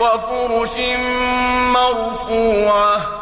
وفرش مرفوعة